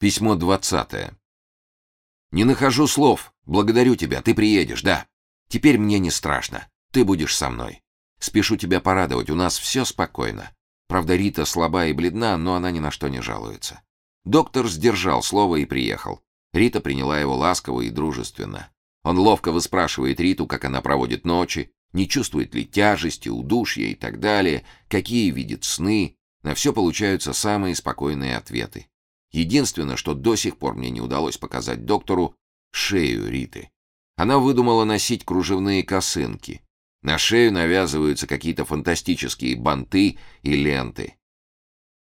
Письмо двадцатое. «Не нахожу слов. Благодарю тебя. Ты приедешь, да. Теперь мне не страшно. Ты будешь со мной. Спешу тебя порадовать. У нас все спокойно. Правда, Рита слаба и бледна, но она ни на что не жалуется». Доктор сдержал слово и приехал. Рита приняла его ласково и дружественно. Он ловко выспрашивает Риту, как она проводит ночи, не чувствует ли тяжести, удушья и так далее, какие видит сны. На все получаются самые спокойные ответы. Единственное, что до сих пор мне не удалось показать доктору, шею Риты. Она выдумала носить кружевные косынки. На шею навязываются какие-то фантастические банты и ленты.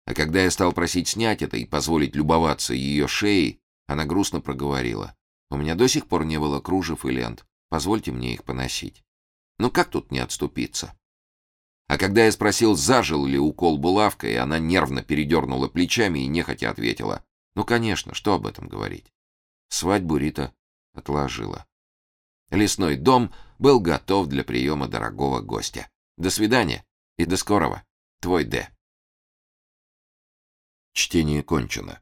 А когда я стал просить снять это и позволить любоваться ее шеей, она грустно проговорила. «У меня до сих пор не было кружев и лент. Позвольте мне их поносить». Ну как тут не отступиться? А когда я спросил, зажил ли укол булавкой, она нервно передернула плечами и нехотя ответила. Ну, конечно, что об этом говорить? Свадьбу Рита отложила. Лесной дом был готов для приема дорогого гостя. До свидания и до скорого. Твой Д. Чтение кончено.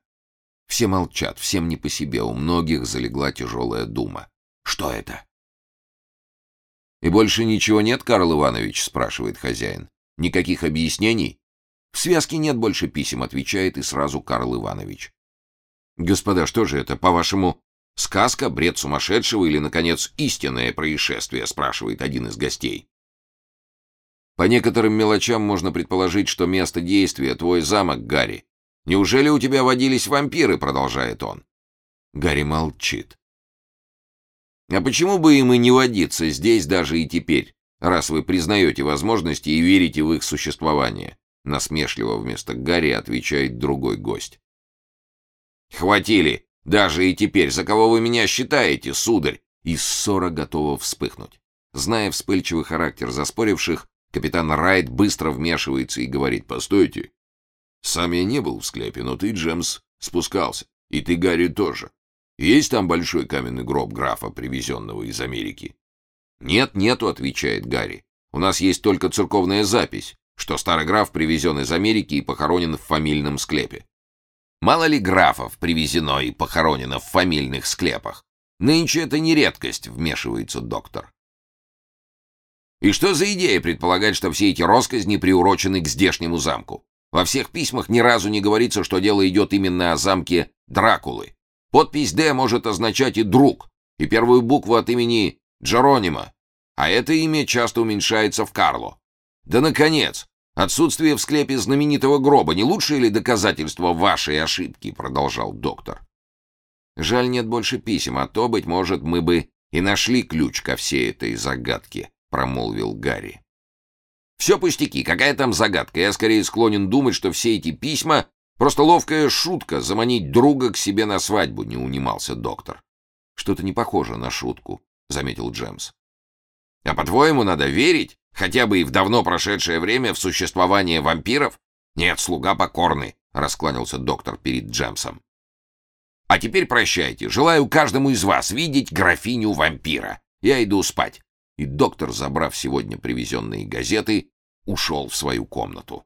Все молчат, всем не по себе, у многих залегла тяжелая дума. Что это? «И больше ничего нет, Карл Иванович?» — спрашивает хозяин. «Никаких объяснений?» «В связке нет больше писем», — отвечает и сразу Карл Иванович. «Господа, что же это, по-вашему, сказка, бред сумасшедшего или, наконец, истинное происшествие?» — спрашивает один из гостей. «По некоторым мелочам можно предположить, что место действия — твой замок, Гарри. Неужели у тебя водились вампиры?» — продолжает он. Гарри молчит. А почему бы им и не водиться здесь даже и теперь, раз вы признаете возможности и верите в их существование? Насмешливо вместо Гарри отвечает другой гость. «Хватили! Даже и теперь! За кого вы меня считаете, сударь?» И ссора готова вспыхнуть. Зная вспыльчивый характер заспоривших, капитан Райт быстро вмешивается и говорит «Постойте! Сам я не был в склепе, но ты, Джемс, спускался. И ты, Гарри, тоже. Есть там большой каменный гроб графа, привезенного из Америки? Нет, нету, отвечает Гарри. У нас есть только церковная запись, что старый граф привезен из Америки и похоронен в фамильном склепе. Мало ли графов привезено и похоронено в фамильных склепах. Нынче это не редкость, вмешивается доктор. И что за идея предполагать, что все эти росказни приурочены к здешнему замку? Во всех письмах ни разу не говорится, что дело идет именно о замке Дракулы. Подпись «Д» может означать и «друг», и первую букву от имени Джеронима, а это имя часто уменьшается в Карло. Да, наконец, отсутствие в склепе знаменитого гроба не лучшее ли доказательство вашей ошибки, продолжал доктор. Жаль, нет больше писем, а то, быть может, мы бы и нашли ключ ко всей этой загадке, промолвил Гарри. Все пустяки, какая там загадка? Я скорее склонен думать, что все эти письма Просто ловкая шутка заманить друга к себе на свадьбу, не унимался доктор. Что-то не похоже на шутку, заметил Джемс. А по-твоему, надо верить, хотя бы и в давно прошедшее время, в существование вампиров? Нет, слуга покорный, раскланялся доктор перед Джемсом. А теперь прощайте. Желаю каждому из вас видеть графиню вампира. Я иду спать. И доктор, забрав сегодня привезенные газеты, ушел в свою комнату.